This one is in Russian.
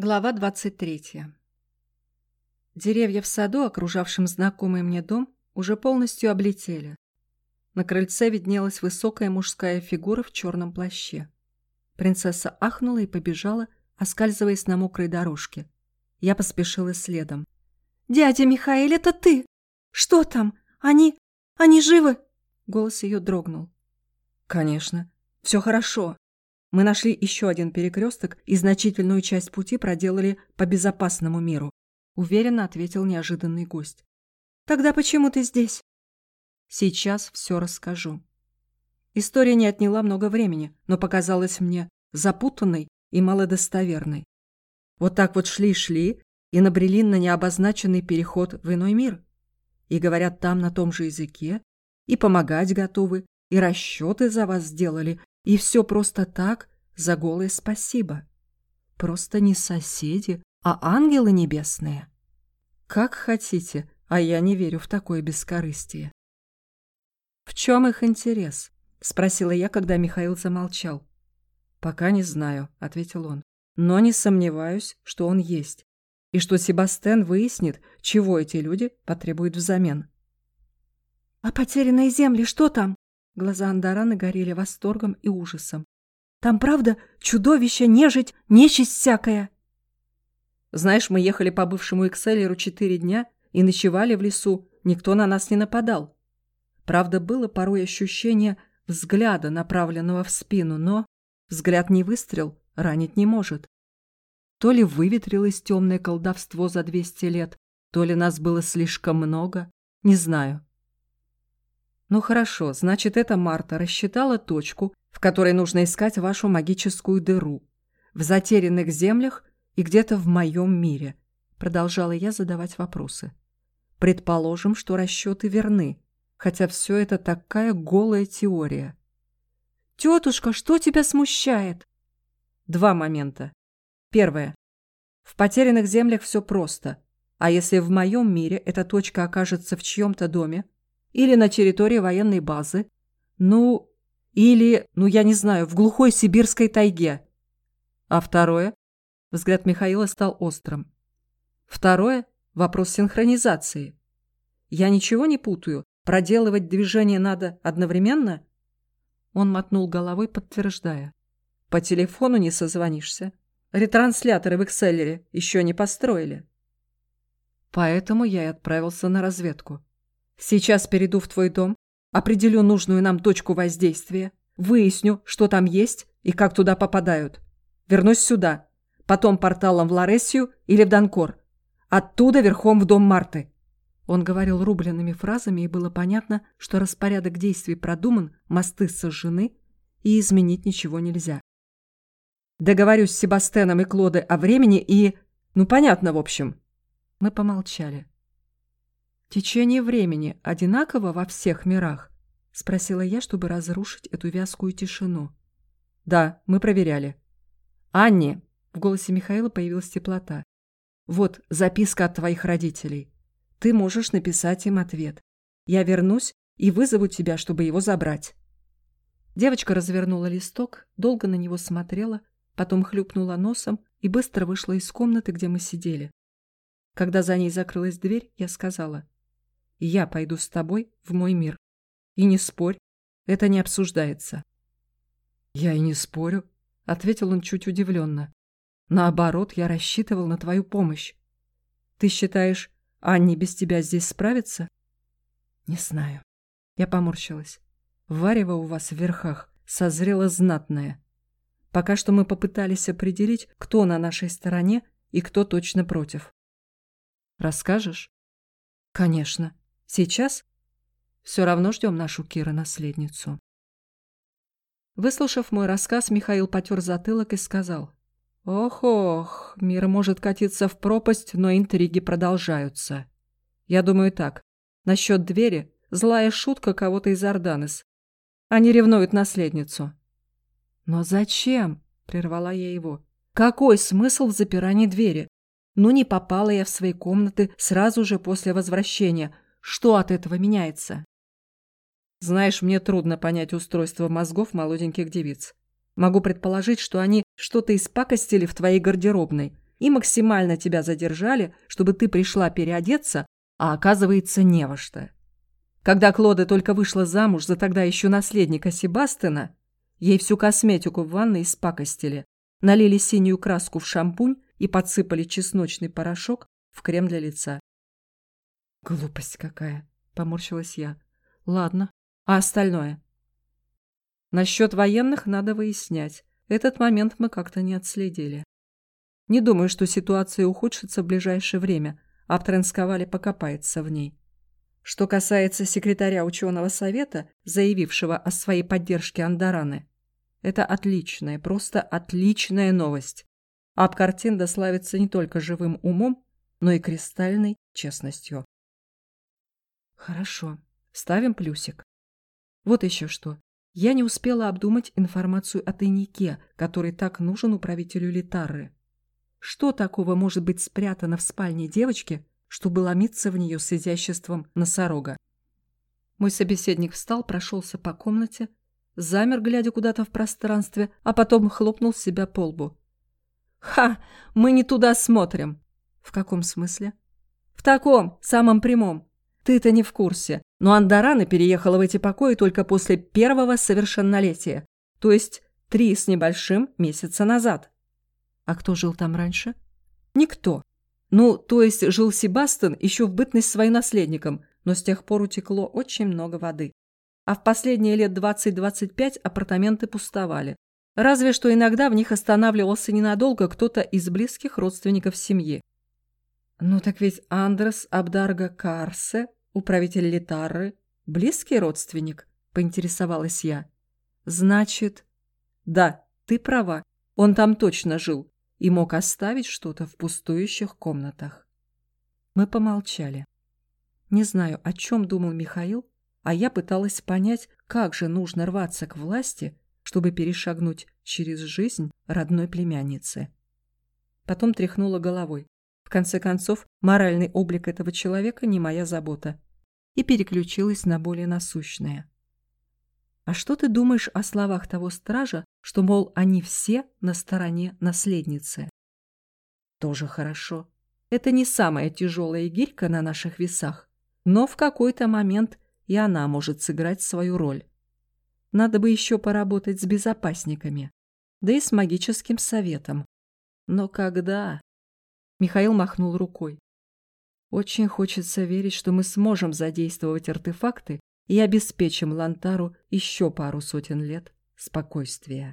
Глава 23. Деревья в саду, окружавшем знакомый мне дом, уже полностью облетели. На крыльце виднелась высокая мужская фигура в черном плаще. Принцесса ахнула и побежала, оскальзываясь на мокрой дорожке. Я поспешила следом. «Дядя Михаил, это ты! Что там? Они... они живы?» Голос ее дрогнул. «Конечно. Все хорошо. Мы нашли еще один перекресток и значительную часть пути проделали по безопасному миру, уверенно ответил неожиданный гость. Тогда почему ты здесь? Сейчас все расскажу. История не отняла много времени, но показалась мне запутанной и малодостоверной. Вот так вот шли-шли и набрели на необозначенный переход в иной мир. И говорят там на том же языке, и помогать готовы, и расчеты за вас сделали, и все просто так, за голое спасибо. Просто не соседи, а ангелы небесные. Как хотите, а я не верю в такое бескорыстие. В чем их интерес? Спросила я, когда Михаил замолчал. Пока не знаю, ответил он. Но не сомневаюсь, что он есть. И что Себастьян выяснит, чего эти люди потребуют взамен. «А потерянные земли, что там?» Глаза Андараны горели восторгом и ужасом. «Там, правда, чудовище, нежить, нечисть всякая!» «Знаешь, мы ехали по бывшему Экселеру четыре дня и ночевали в лесу. Никто на нас не нападал. Правда, было порой ощущение взгляда, направленного в спину, но взгляд не выстрел, ранить не может. То ли выветрилось темное колдовство за двести лет, то ли нас было слишком много, не знаю. Ну хорошо, значит, эта Марта рассчитала точку, в которой нужно искать вашу магическую дыру. В затерянных землях и где-то в моем мире. Продолжала я задавать вопросы. Предположим, что расчеты верны, хотя все это такая голая теория. «Тетушка, что тебя смущает?» Два момента. Первое. В потерянных землях все просто. А если в моем мире эта точка окажется в чьем-то доме, или на территории военной базы. Ну, или, ну я не знаю, в глухой сибирской тайге. А второе? Взгляд Михаила стал острым. Второе – вопрос синхронизации. Я ничего не путаю. Проделывать движение надо одновременно? Он мотнул головой, подтверждая. По телефону не созвонишься. Ретрансляторы в Экселлере еще не построили. Поэтому я и отправился на разведку. Сейчас перейду в твой дом, определю нужную нам точку воздействия, выясню, что там есть и как туда попадают. Вернусь сюда, потом порталом в Ларесию или в Данкор. Оттуда верхом в дом Марты». Он говорил рубленными фразами, и было понятно, что распорядок действий продуман, мосты сожжены, и изменить ничего нельзя. Договорюсь с Себастеном и Клоде о времени и... Ну, понятно, в общем. Мы помолчали. «Течение времени одинаково во всех мирах?» — спросила я, чтобы разрушить эту вязкую тишину. «Да, мы проверяли». «Анни!» — в голосе Михаила появилась теплота. «Вот записка от твоих родителей. Ты можешь написать им ответ. Я вернусь и вызову тебя, чтобы его забрать». Девочка развернула листок, долго на него смотрела, потом хлюпнула носом и быстро вышла из комнаты, где мы сидели. Когда за ней закрылась дверь, я сказала — я пойду с тобой в мой мир. И не спорь, это не обсуждается. Я и не спорю, ответил он чуть удивленно. Наоборот, я рассчитывал на твою помощь. Ты считаешь, Анни без тебя здесь справится? Не знаю. Я поморщилась. Варево у вас в верхах созрело знатное. Пока что мы попытались определить, кто на нашей стороне и кто точно против. Расскажешь? Конечно. Сейчас все равно ждем нашу Кира-наследницу. Выслушав мой рассказ, Михаил потер затылок и сказал. «Ох-ох, мир может катиться в пропасть, но интриги продолжаются. Я думаю так. Насчет двери злая шутка кого-то из Орданес. Они ревнуют наследницу». «Но зачем?» – прервала я его. «Какой смысл в запирании двери? Ну, не попала я в свои комнаты сразу же после возвращения – что от этого меняется? Знаешь, мне трудно понять устройство мозгов молоденьких девиц. Могу предположить, что они что-то испакостили в твоей гардеробной и максимально тебя задержали, чтобы ты пришла переодеться, а оказывается не во что. Когда Клода только вышла замуж за тогда еще наследника Себастена, ей всю косметику в ванной испакостили, налили синюю краску в шампунь и подсыпали чесночный порошок в крем для лица. «Глупость какая!» — поморщилась я. «Ладно, а остальное?» «Насчет военных надо выяснять. Этот момент мы как-то не отследили. Не думаю, что ситуация ухудшится в ближайшее время, а Тренсковали покопается в ней. Что касается секретаря ученого совета, заявившего о своей поддержке Андараны, это отличная, просто отличная новость. Абкартин дославится не только живым умом, но и кристальной честностью. Хорошо, ставим плюсик. Вот еще что. Я не успела обдумать информацию о тайнике, который так нужен управителю Литары. Что такого может быть спрятано в спальне девочки, чтобы ломиться в нее с изяществом носорога. Мой собеседник встал, прошелся по комнате, замер, глядя куда-то в пространстве, а потом хлопнул себя по лбу. «Ха! Мы не туда смотрим!» «В каком смысле?» «В таком, самом прямом. Ты-то не в курсе, но Андарана переехала в эти покои только после первого совершеннолетия, то есть три с небольшим месяца назад». «А кто жил там раньше?» «Никто. Ну, то есть жил Себастьян еще в бытность своим наследником, но с тех пор утекло очень много воды. А в последние лет 20-25 апартаменты пустовали. Разве что иногда в них останавливался ненадолго кто-то из близких родственников семьи. Ну так ведь Андрес Абдарга Карсе, управитель Литары, близкий родственник, поинтересовалась я. Значит, да, ты права, он там точно жил и мог оставить что-то в пустующих комнатах. Мы помолчали. Не знаю, о чем думал Михаил, а я пыталась понять, как же нужно рваться к власти, чтобы перешагнуть через жизнь родной племянницы. Потом тряхнула головой. В конце концов, моральный облик этого человека не моя забота. И переключилась на более насущное. А что ты думаешь о словах того стража, что, мол, они все на стороне наследницы? Тоже хорошо. Это не самая тяжелая гирька на наших весах, но в какой-то момент и она может сыграть свою роль. Надо бы еще поработать с безопасниками, да и с магическим советом. Но когда? Михаил махнул рукой. Очень хочется верить, что мы сможем задействовать артефакты и обеспечим Лантару еще пару сотен лет спокойствия.